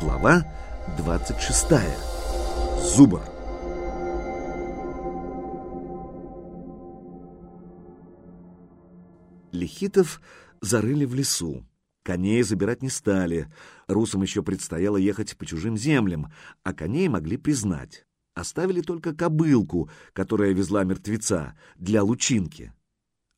Глава 26. Зубр. Лихитов зарыли в лесу. Коней забирать не стали. Русам еще предстояло ехать по чужим землям, а коней могли признать. Оставили только кобылку, которая везла мертвеца, для лучинки.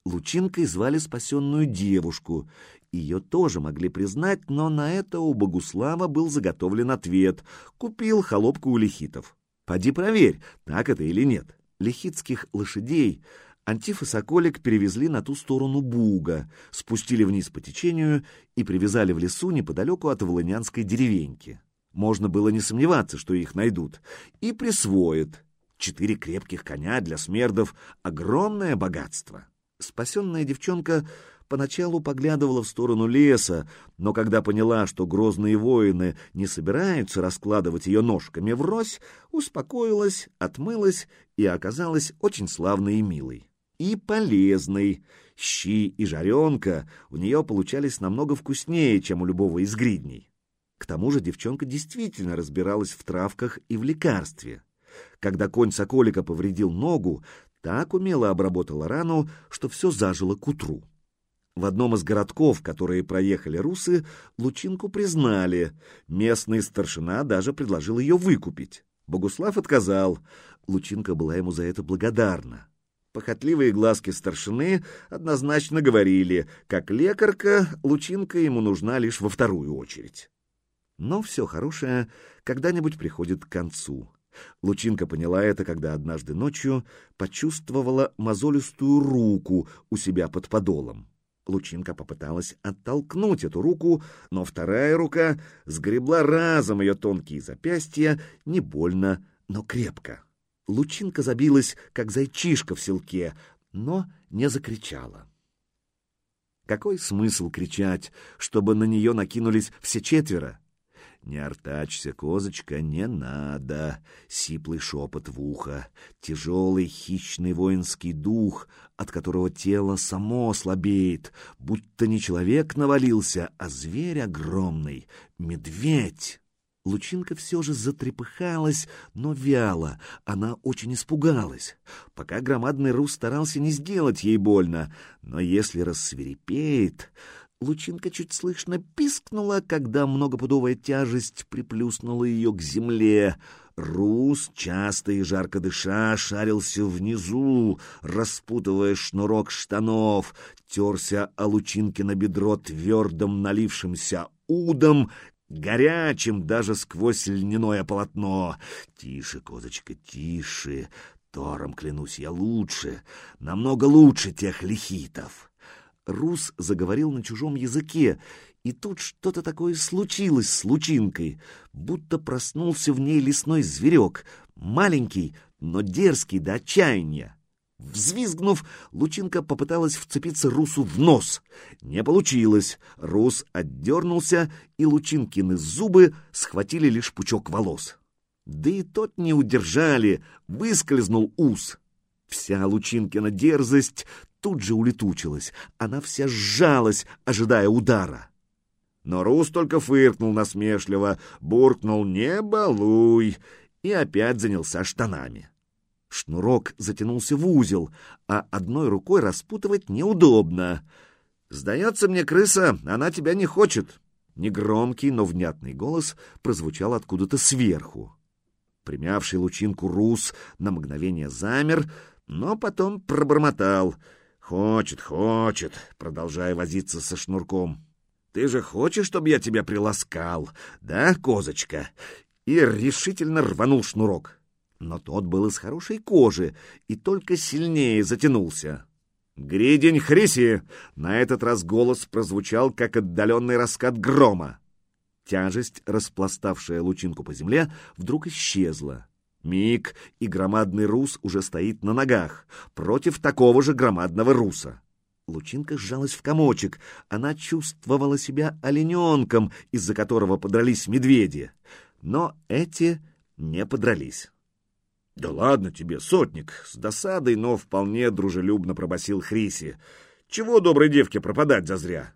Лучинкой звали спасенную девушку. Ее тоже могли признать, но на это у Богуслава был заготовлен ответ. Купил холопку у лихитов. Поди проверь, так это или нет. Лихитских лошадей Антиф и Соколик перевезли на ту сторону Буга, спустили вниз по течению и привязали в лесу неподалеку от Волынянской деревеньки. Можно было не сомневаться, что их найдут, и присвоят. Четыре крепких коня для смердов — огромное богатство. Спасенная девчонка поначалу поглядывала в сторону леса, но когда поняла, что грозные воины не собираются раскладывать ее ножками врозь, успокоилась, отмылась и оказалась очень славной и милой и полезной. Щи и жаренка у нее получались намного вкуснее, чем у любого из гридней. К тому же девчонка действительно разбиралась в травках и в лекарстве. Когда конь Соколика повредил ногу, так умело обработала рану, что все зажило к утру. В одном из городков, которые проехали русы, Лучинку признали. Местный старшина даже предложил ее выкупить. Богуслав отказал. Лучинка была ему за это благодарна. Похотливые глазки старшины однозначно говорили, как лекарка, лучинка ему нужна лишь во вторую очередь. Но все хорошее когда-нибудь приходит к концу. Лучинка поняла это, когда однажды ночью почувствовала мозолистую руку у себя под подолом. Лучинка попыталась оттолкнуть эту руку, но вторая рука сгребла разом ее тонкие запястья, не больно, но крепко. Лучинка забилась, как зайчишка в селке, но не закричала. Какой смысл кричать, чтобы на нее накинулись все четверо? «Не артачься, козочка, не надо!» — сиплый шепот в ухо, тяжелый хищный воинский дух, от которого тело само слабеет, будто не человек навалился, а зверь огромный — медведь. Лучинка все же затрепыхалась, но вяло. Она очень испугалась. Пока громадный рус старался не сделать ей больно, но если рассверепеет... Лучинка чуть слышно пискнула, когда многопудовая тяжесть приплюснула ее к земле. Рус, часто и жарко дыша, шарился внизу, распутывая шнурок штанов, терся о лучинке на бедро твердым налившимся удом, горячим даже сквозь льняное полотно. Тише, козочка, тише. Тором, клянусь, я лучше, намного лучше тех лихитов. Рус заговорил на чужом языке, и тут что-то такое случилось с лучинкой, будто проснулся в ней лесной зверек, маленький, но дерзкий до отчаяния. Взвизгнув, Лучинка попыталась вцепиться Русу в нос. Не получилось. Рус отдернулся, и Лучинкины зубы схватили лишь пучок волос. Да и тот не удержали, выскользнул ус. Вся Лучинкина дерзость тут же улетучилась. Она вся сжалась, ожидая удара. Но Рус только фыркнул насмешливо, буркнул «не балуй» и опять занялся штанами. Шнурок затянулся в узел, а одной рукой распутывать неудобно. «Сдается мне, крыса, она тебя не хочет!» Негромкий, но внятный голос прозвучал откуда-то сверху. Примявший лучинку Рус на мгновение замер, но потом пробормотал. «Хочет, хочет», продолжая возиться со шнурком. «Ты же хочешь, чтобы я тебя приласкал, да, козочка?» И решительно рванул шнурок но тот был из хорошей кожи и только сильнее затянулся. «Гридень Хриси!» — на этот раз голос прозвучал, как отдаленный раскат грома. Тяжесть, распластавшая лучинку по земле, вдруг исчезла. Миг, и громадный рус уже стоит на ногах, против такого же громадного руса. Лучинка сжалась в комочек. Она чувствовала себя олененком, из-за которого подрались медведи. Но эти не подрались. «Да ладно тебе, сотник!» — с досадой, но вполне дружелюбно пробасил Хриси. «Чего доброй девке пропадать зазря?»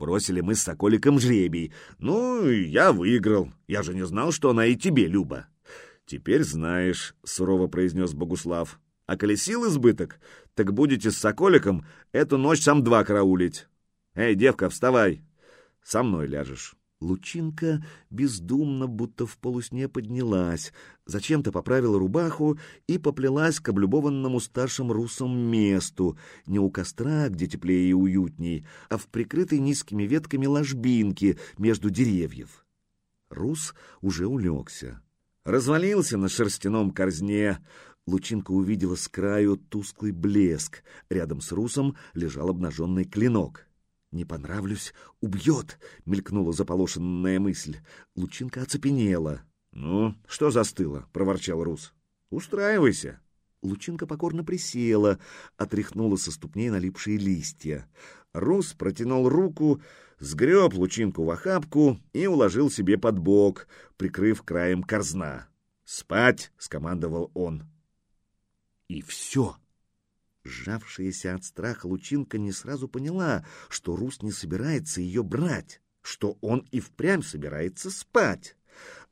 Бросили мы с Соколиком жребий. Ну, я выиграл. Я же не знал, что она и тебе, Люба. Теперь знаешь, — сурово произнес Богуслав. А колесил избыток, так будете с Соколиком эту ночь сам два караулить. Эй, девка, вставай. Со мной ляжешь. Лучинка бездумно, будто в полусне поднялась, зачем-то поправила рубаху и поплелась к облюбованному старшим русам месту, не у костра, где теплее и уютней, а в прикрытой низкими ветками ложбинке между деревьев. Рус уже улегся. Развалился на шерстяном корзне. Лучинка увидела с краю тусклый блеск. Рядом с Русом лежал обнаженный клинок — «Не понравлюсь, убьет!» — мелькнула заполошенная мысль. Лучинка оцепенела. «Ну, что застыло?» — проворчал Рус. «Устраивайся!» Лучинка покорно присела, отряхнула со ступней налипшие листья. Рус протянул руку, сгреб лучинку в охапку и уложил себе под бок, прикрыв краем корзна. «Спать!» — скомандовал он. И все. Сжавшаяся от страха лучинка не сразу поняла, что Рус не собирается ее брать, что он и впрямь собирается спать.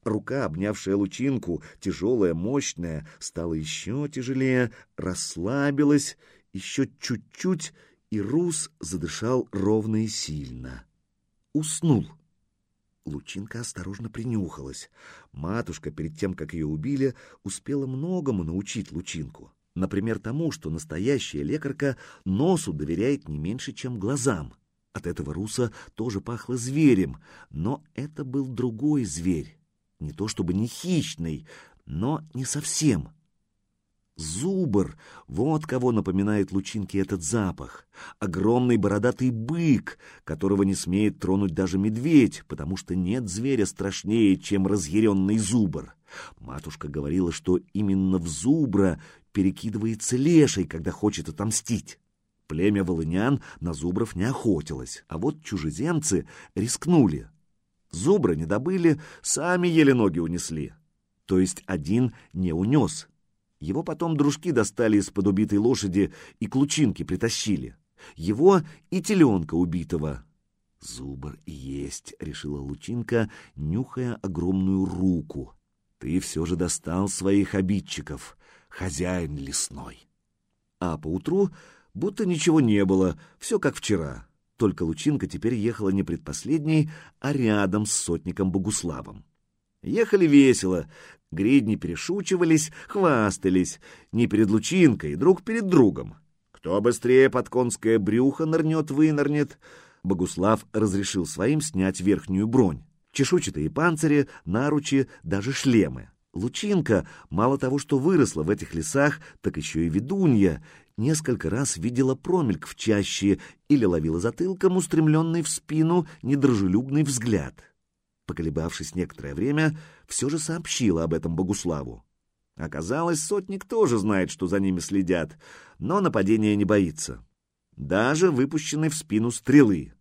Рука, обнявшая лучинку, тяжелая, мощная, стала еще тяжелее, расслабилась, еще чуть-чуть, и Рус задышал ровно и сильно. Уснул. Лучинка осторожно принюхалась. Матушка, перед тем, как ее убили, успела многому научить Лучинку. Например, тому, что настоящая лекарка носу доверяет не меньше, чем глазам. От этого руса тоже пахло зверем, но это был другой зверь. Не то чтобы не хищный, но не совсем. Зубр — вот кого напоминает лучинки этот запах. Огромный бородатый бык, которого не смеет тронуть даже медведь, потому что нет зверя страшнее, чем разъяренный зубр. Матушка говорила, что именно в зубра перекидывается леший, когда хочет отомстить. Племя волынян на зубров не охотилось, а вот чужеземцы рискнули. Зубра не добыли, сами еле ноги унесли. То есть один не унес. Его потом дружки достали из-под убитой лошади и к лучинке притащили. Его и теленка убитого. «Зубр есть», — решила лучинка, нюхая огромную руку. «Ты все же достал своих обидчиков хозяин лесной. А поутру будто ничего не было, все как вчера. Только Лучинка теперь ехала не предпоследней, а рядом с сотником Богуславом. Ехали весело, гридни перешучивались, хвастались, не перед Лучинкой, друг перед другом. Кто быстрее под конское брюхо нырнет-вынырнет, Богуслав разрешил своим снять верхнюю бронь, чешуйчатые панцири, наручи, даже шлемы. Лучинка, мало того, что выросла в этих лесах, так еще и ведунья, несколько раз видела промельк в чаще или ловила затылком устремленный в спину недружелюбный взгляд. Поколебавшись некоторое время, все же сообщила об этом Богуславу. Оказалось, сотник тоже знает, что за ними следят, но нападения не боится. Даже выпущенной в спину стрелы.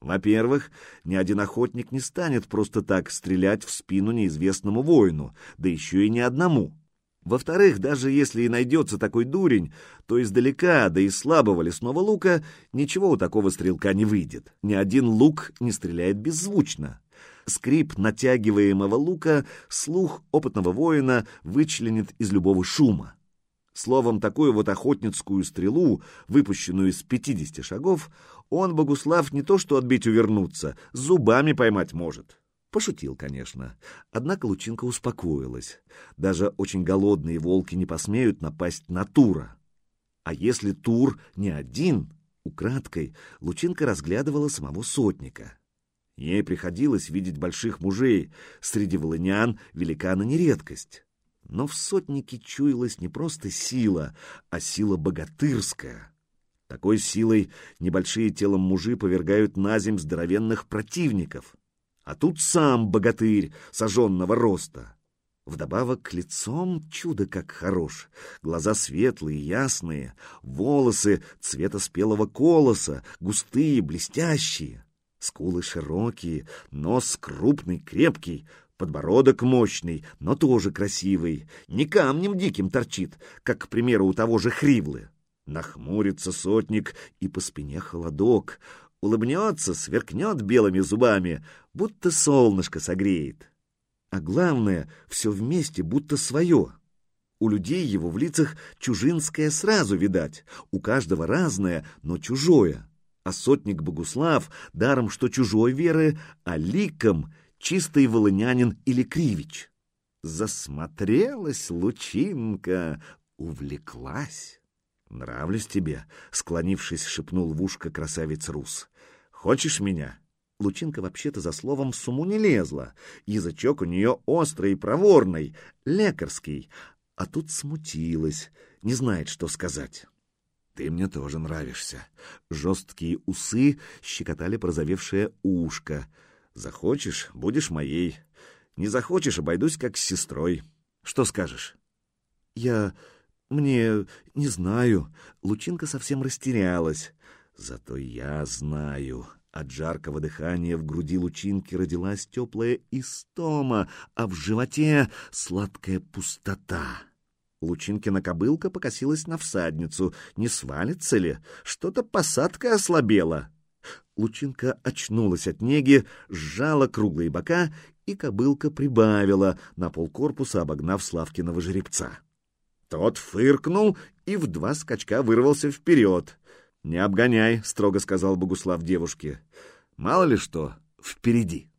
Во-первых, ни один охотник не станет просто так стрелять в спину неизвестному воину, да еще и не одному. Во-вторых, даже если и найдется такой дурень, то издалека, да и слабого лесного лука, ничего у такого стрелка не выйдет. Ни один лук не стреляет беззвучно. Скрип натягиваемого лука слух опытного воина вычленит из любого шума. Словом, такую вот охотницкую стрелу, выпущенную из пятидесяти шагов, он, Богуслав, не то что отбить увернуться, зубами поймать может. Пошутил, конечно. Однако Лучинка успокоилась. Даже очень голодные волки не посмеют напасть на Тура. А если Тур не один, украдкой Лучинка разглядывала самого сотника. Ей приходилось видеть больших мужей, среди волынян великана не редкость. Но в сотнике чуялась не просто сила, а сила богатырская. Такой силой небольшие телом мужи повергают на земь здоровенных противников. А тут сам богатырь сожженного роста. Вдобавок лицом чудо как хорош. Глаза светлые, ясные, волосы цвета спелого колоса, густые, блестящие. Скулы широкие, нос крупный, крепкий, подбородок мощный, но тоже красивый. Не камнем диким торчит, как, к примеру, у того же Хривлы. Нахмурится сотник, и по спине холодок. улыбнется, сверкнет белыми зубами, будто солнышко согреет. А главное, все вместе будто свое. У людей его в лицах чужинское сразу видать, у каждого разное, но чужое. А сотник Богуслав, даром что чужой веры, а ликом чистый волынянин или кривич. Засмотрелась лучинка, увлеклась. «Нравлюсь тебе», — склонившись, шепнул в ушко красавец Рус. «Хочешь меня?» Лучинка вообще-то за словом в суму не лезла. Язычок у нее острый и проворный, лекарский. А тут смутилась, не знает, что сказать. «Ты мне тоже нравишься». Жесткие усы щекотали прозовевшее ушко. «Захочешь — будешь моей. Не захочешь — обойдусь как с сестрой. Что скажешь?» «Я... мне... не знаю». Лучинка совсем растерялась. «Зато я знаю». От жаркого дыхания в груди лучинки родилась теплая истома, а в животе сладкая пустота. Лучинкина кобылка покосилась на всадницу. Не свалится ли? Что-то посадка ослабела. Лучинка очнулась от неги, сжала круглые бока, и кобылка прибавила, на полкорпуса обогнав Славкиного жеребца. Тот фыркнул и в два скачка вырвался вперед. «Не обгоняй», — строго сказал Богуслав девушке. «Мало ли что, впереди».